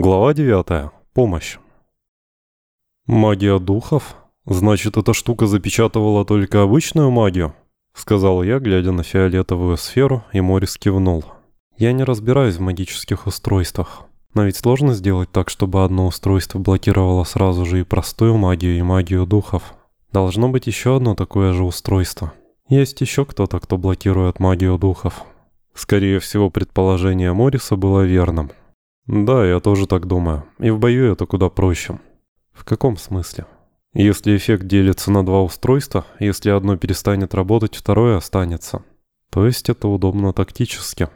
Глава 9. Помощь. «Магия духов? Значит, эта штука запечатывала только обычную магию?» Сказал я, глядя на фиолетовую сферу, и Морис кивнул. «Я не разбираюсь в магических устройствах. Но ведь сложно сделать так, чтобы одно устройство блокировало сразу же и простую магию, и магию духов. Должно быть еще одно такое же устройство. Есть еще кто-то, кто блокирует магию духов». Скорее всего, предположение Мориса было верным. «Да, я тоже так думаю. И в бою это куда проще». «В каком смысле?» «Если эффект делится на два устройства, если одно перестанет работать, второе останется. То есть это удобно тактически».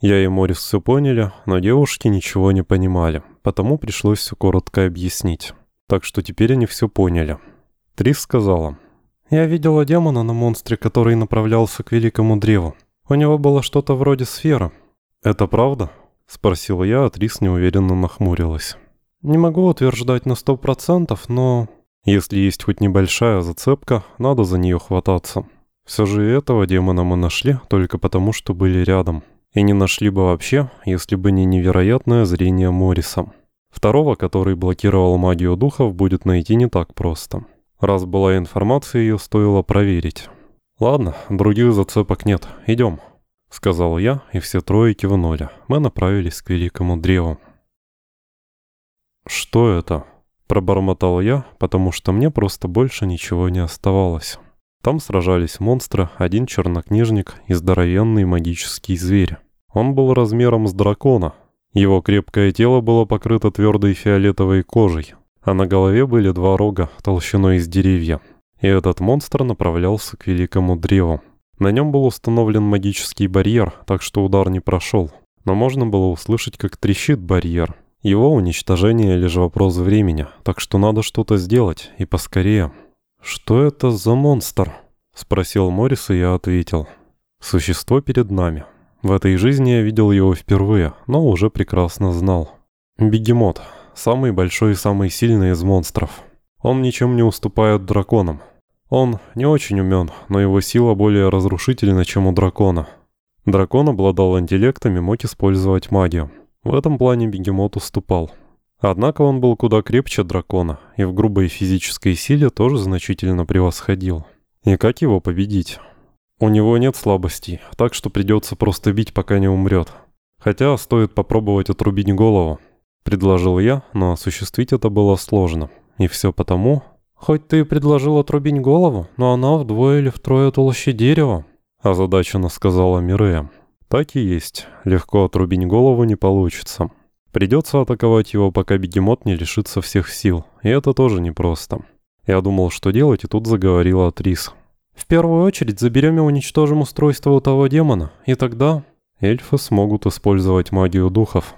Я и Морис все поняли, но девушки ничего не понимали, потому пришлось все коротко объяснить. Так что теперь они все поняли. Трис сказала. «Я видела демона на монстре, который направлялся к великому древу. У него было что-то вроде сферы». «Это правда?» Спросил я, а Трис неуверенно нахмурилась. «Не могу утверждать на сто процентов, но...» «Если есть хоть небольшая зацепка, надо за нее хвататься. Все же этого демона мы нашли только потому, что были рядом. И не нашли бы вообще, если бы не невероятное зрение Морриса. Второго, который блокировал магию духов, будет найти не так просто. Раз была информация, ее стоило проверить. Ладно, других зацепок нет, идем». — сказал я, и все трое кивнули. Мы направились к великому древу. «Что это?» — пробормотал я, потому что мне просто больше ничего не оставалось. Там сражались монстры, один чернокнижник и здоровенный магический зверь. Он был размером с дракона. Его крепкое тело было покрыто твердой фиолетовой кожей, а на голове были два рога толщиной из деревья. И этот монстр направлялся к великому древу. На нем был установлен магический барьер, так что удар не прошел. Но можно было услышать, как трещит барьер. Его уничтожение лишь вопрос времени, так что надо что-то сделать, и поскорее. «Что это за монстр?» – спросил Моррис, и я ответил. «Существо перед нами. В этой жизни я видел его впервые, но уже прекрасно знал. Бегемот. Самый большой и самый сильный из монстров. Он ничем не уступает драконам. Он не очень умен, но его сила более разрушительна, чем у дракона. Дракон обладал интеллектом и мог использовать магию. В этом плане бегемот уступал. Однако он был куда крепче дракона, и в грубой физической силе тоже значительно превосходил. И как его победить? У него нет слабостей, так что придется просто бить, пока не умрет. Хотя стоит попробовать отрубить голову. Предложил я, но осуществить это было сложно. И все потому, «Хоть ты и предложил отрубить голову, но она вдвое или втрое толще дерева», — озадаченно сказала Мирея. «Так и есть. Легко отрубить голову не получится. Придется атаковать его, пока бегемот не лишится всех сил, и это тоже непросто». Я думал, что делать, и тут заговорила Трис. «В первую очередь заберем и уничтожим устройство у того демона, и тогда...» Эльфы смогут использовать магию духов.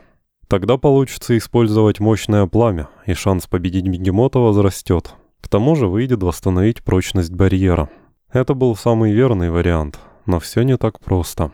Тогда получится использовать мощное пламя, и шанс победить бегемота возрастет. К тому же выйдет восстановить прочность барьера. Это был самый верный вариант, но все не так просто.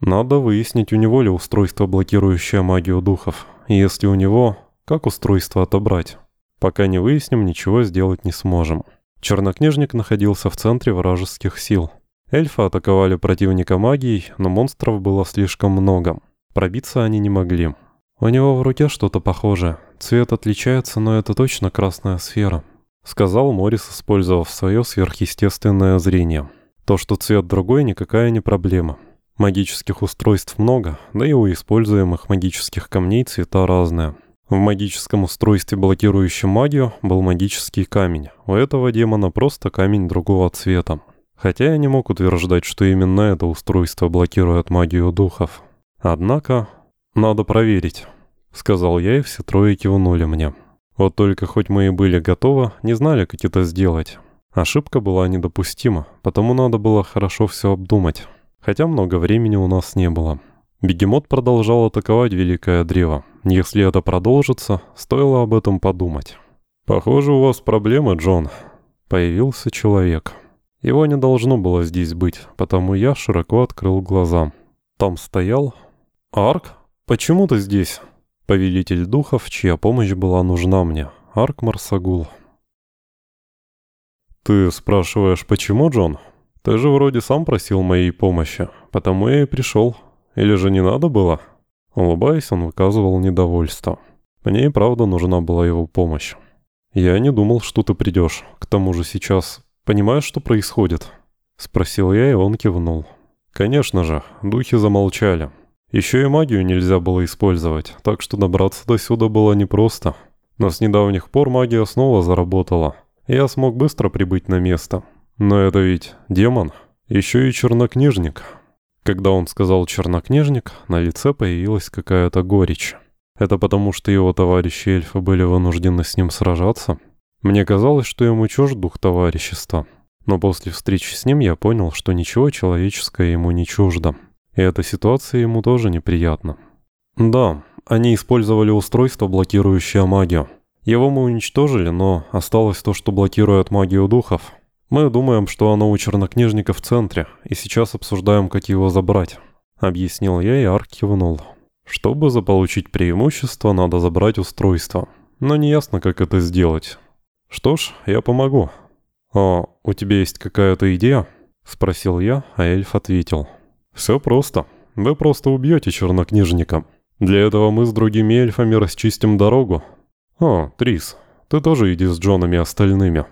Надо выяснить, у него ли устройство, блокирующее магию духов. И если у него, как устройство отобрать? Пока не выясним, ничего сделать не сможем. Чернокнижник находился в центре вражеских сил. Эльфы атаковали противника магией, но монстров было слишком много. Пробиться они не могли. У него в руке что-то похожее. Цвет отличается, но это точно красная сфера. — сказал Морис, использовав свое сверхъестественное зрение. То, что цвет другой, никакая не проблема. Магических устройств много, да и у используемых магических камней цвета разные. В магическом устройстве, блокирующем магию, был магический камень. У этого демона просто камень другого цвета. Хотя я не мог утверждать, что именно это устройство блокирует магию духов. Однако, надо проверить, сказал я, и все трое кивнули мне. Вот только хоть мы и были готовы, не знали, как это сделать. Ошибка была недопустима, потому надо было хорошо все обдумать. Хотя много времени у нас не было. Бегемот продолжал атаковать Великое Древо. Если это продолжится, стоило об этом подумать. «Похоже, у вас проблемы, Джон». Появился человек. Его не должно было здесь быть, потому я широко открыл глаза. Там стоял... «Арк? Почему ты здесь?» Повелитель духов, чья помощь была нужна мне. Арк Марсагул. «Ты спрашиваешь, почему, Джон? Ты же вроде сам просил моей помощи, потому я и пришел. Или же не надо было?» Улыбаясь, он выказывал недовольство. Мне и правда нужна была его помощь. «Я не думал, что ты придешь. К тому же сейчас... Понимаешь, что происходит?» Спросил я, и он кивнул. «Конечно же, духи замолчали. Еще и магию нельзя было использовать, так что добраться до сюда было непросто. Но с недавних пор магия снова заработала. Я смог быстро прибыть на место. Но это ведь демон, еще и чернокнижник». Когда он сказал «чернокнижник», на лице появилась какая-то горечь. Это потому, что его товарищи эльфы были вынуждены с ним сражаться? Мне казалось, что ему чужд дух товарищества. Но после встречи с ним я понял, что ничего человеческое ему не чуждо. И эта ситуация ему тоже неприятна. Да, они использовали устройство, блокирующее магию. Его мы уничтожили, но осталось то, что блокирует магию духов. Мы думаем, что оно у чернокнижника в центре, и сейчас обсуждаем, как его забрать. Объяснил я, и Арк кивнул. Чтобы заполучить преимущество, надо забрать устройство. Но неясно, как это сделать. Что ж, я помогу. «О, у тебя есть какая-то идея?» Спросил я, а эльф ответил. «Все просто. Вы просто убьете чернокнижника. Для этого мы с другими эльфами расчистим дорогу. О, Трис, ты тоже иди с Джоном и остальными».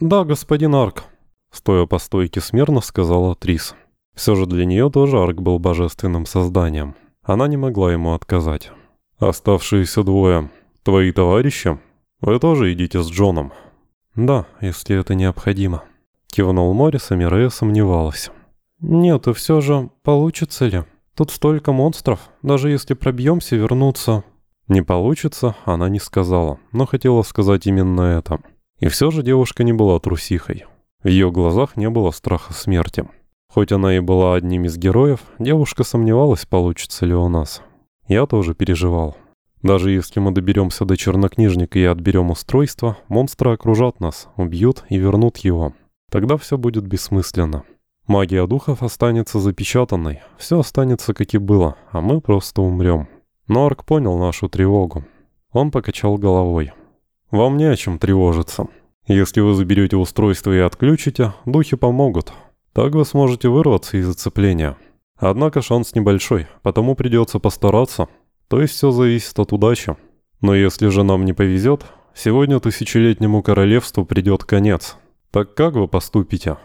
«Да, господин Арк», — стоя по стойке смирно сказала Трис. Все же для нее тоже Арк был божественным созданием. Она не могла ему отказать. «Оставшиеся двое. Твои товарищи? Вы тоже идите с Джоном?» «Да, если это необходимо». Кивнул Моррис, а Мирея сомневалась. «Нет, и все же, получится ли? Тут столько монстров, даже если пробьемся вернуться...» «Не получится», она не сказала, но хотела сказать именно это. И все же девушка не была трусихой. В ее глазах не было страха смерти. Хоть она и была одним из героев, девушка сомневалась, получится ли у нас. Я тоже переживал. Даже если мы доберемся до чернокнижника и отберем устройство, монстры окружат нас, убьют и вернут его. Тогда все будет бессмысленно. Магия духов останется запечатанной, все останется как и было, а мы просто умрем. Но Арк понял нашу тревогу. Он покачал головой. «Вам не о чем тревожиться. Если вы заберете устройство и отключите, духи помогут. Так вы сможете вырваться из зацепления. Однако шанс небольшой, потому придется постараться. То есть все зависит от удачи. Но если же нам не повезет, сегодня тысячелетнему королевству придет конец. Так как вы поступите?»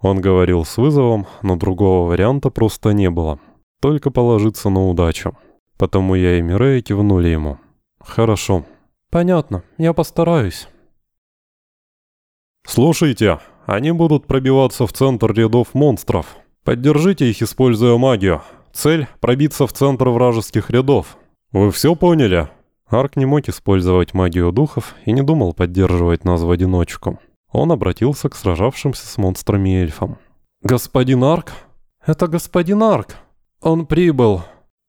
Он говорил с вызовом, но другого варианта просто не было. Только положиться на удачу. Потому я и Мирея кивнули ему. «Хорошо». «Понятно, я постараюсь». «Слушайте, они будут пробиваться в центр рядов монстров. Поддержите их, используя магию. Цель – пробиться в центр вражеских рядов. Вы все поняли?» Арк не мог использовать магию духов и не думал поддерживать нас в одиночку. Он обратился к сражавшимся с монстрами эльфам. «Господин Арк? Это господин Арк! Он прибыл!»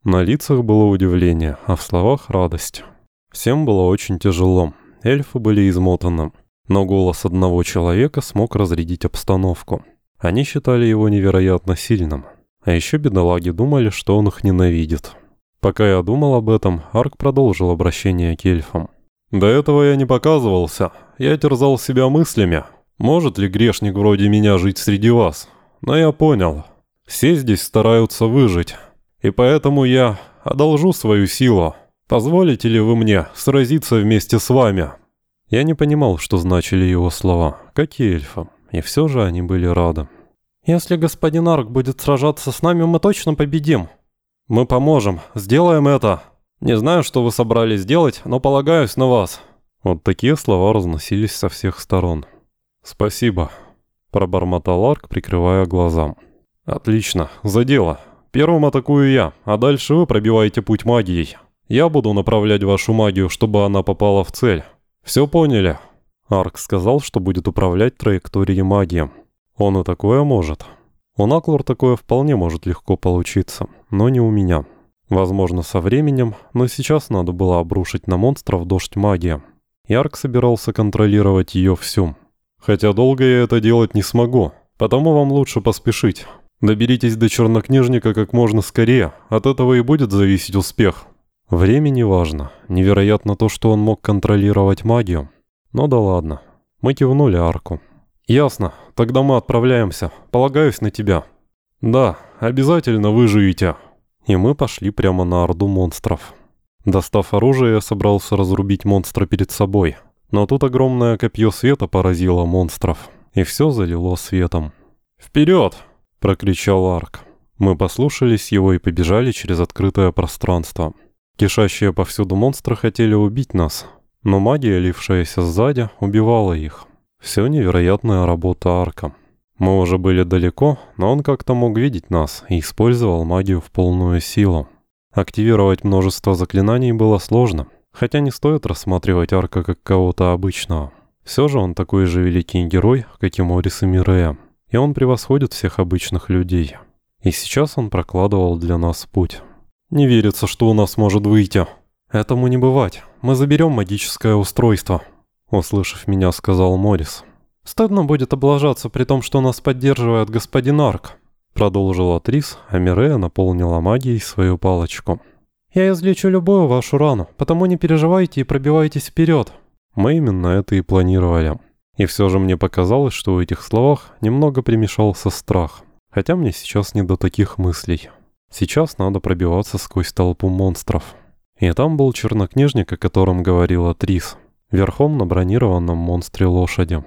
На лицах было удивление, а в словах радость. Всем было очень тяжело. Эльфы были измотаны но голос одного человека смог разрядить обстановку. Они считали его невероятно сильным. А еще бедолаги думали, что он их ненавидит. Пока я думал об этом, Арк продолжил обращение к эльфам. «До этого я не показывался. Я терзал себя мыслями. Может ли грешник вроде меня жить среди вас? Но я понял. Все здесь стараются выжить. И поэтому я одолжу свою силу. Позволите ли вы мне сразиться вместе с вами?» Я не понимал, что значили его слова, как и эльфа, и все же они были рады. «Если господин Арк будет сражаться с нами, мы точно победим. Мы поможем, сделаем это. Не знаю, что вы собрались сделать, но полагаюсь на вас». Вот такие слова разносились со всех сторон. «Спасибо», – пробормотал Арк, прикрывая глаза. «Отлично, за дело. Первым атакую я, а дальше вы пробиваете путь магией. Я буду направлять вашу магию, чтобы она попала в цель». «Все поняли». Арк сказал, что будет управлять траекторией магии. Он и такое может. У Наклор такое вполне может легко получиться, но не у меня. Возможно, со временем, но сейчас надо было обрушить на монстров дождь магии. И Арк собирался контролировать ее всю. Хотя долго я это делать не смогу, потому вам лучше поспешить. Доберитесь до чернокнижника как можно скорее, от этого и будет зависеть успех. Время не важно. Невероятно то, что он мог контролировать магию. Но да ладно. Мы кивнули арку. «Ясно. Тогда мы отправляемся. Полагаюсь на тебя». «Да, обязательно выживете». И мы пошли прямо на орду монстров. Достав оружие, я собрался разрубить монстра перед собой. Но тут огромное копье света поразило монстров, и все залило светом. «Вперед!» — прокричал Арк. Мы послушались его и побежали через открытое пространство. Кишащие повсюду монстры хотели убить нас, но магия, лившаяся сзади, убивала их. Все невероятная работа Арка. Мы уже были далеко, но он как-то мог видеть нас и использовал магию в полную силу. Активировать множество заклинаний было сложно, хотя не стоит рассматривать Арка как кого-то обычного. Все же он такой же великий герой, как и Морис и Мирея, и он превосходит всех обычных людей. И сейчас он прокладывал для нас путь. «Не верится, что у нас может выйти. Этому не бывать. Мы заберем магическое устройство», — услышав меня, сказал Морис. «Стыдно будет облажаться, при том, что нас поддерживает господин Арк», продолжила Трис, а Мирея наполнила магией свою палочку. «Я излечу любую вашу рану, потому не переживайте и пробивайтесь вперед». Мы именно это и планировали. И все же мне показалось, что в этих словах немного примешался страх. Хотя мне сейчас не до таких мыслей. Сейчас надо пробиваться сквозь толпу монстров. И там был чернокнижник, о котором говорила Трис, верхом на бронированном монстре лошади.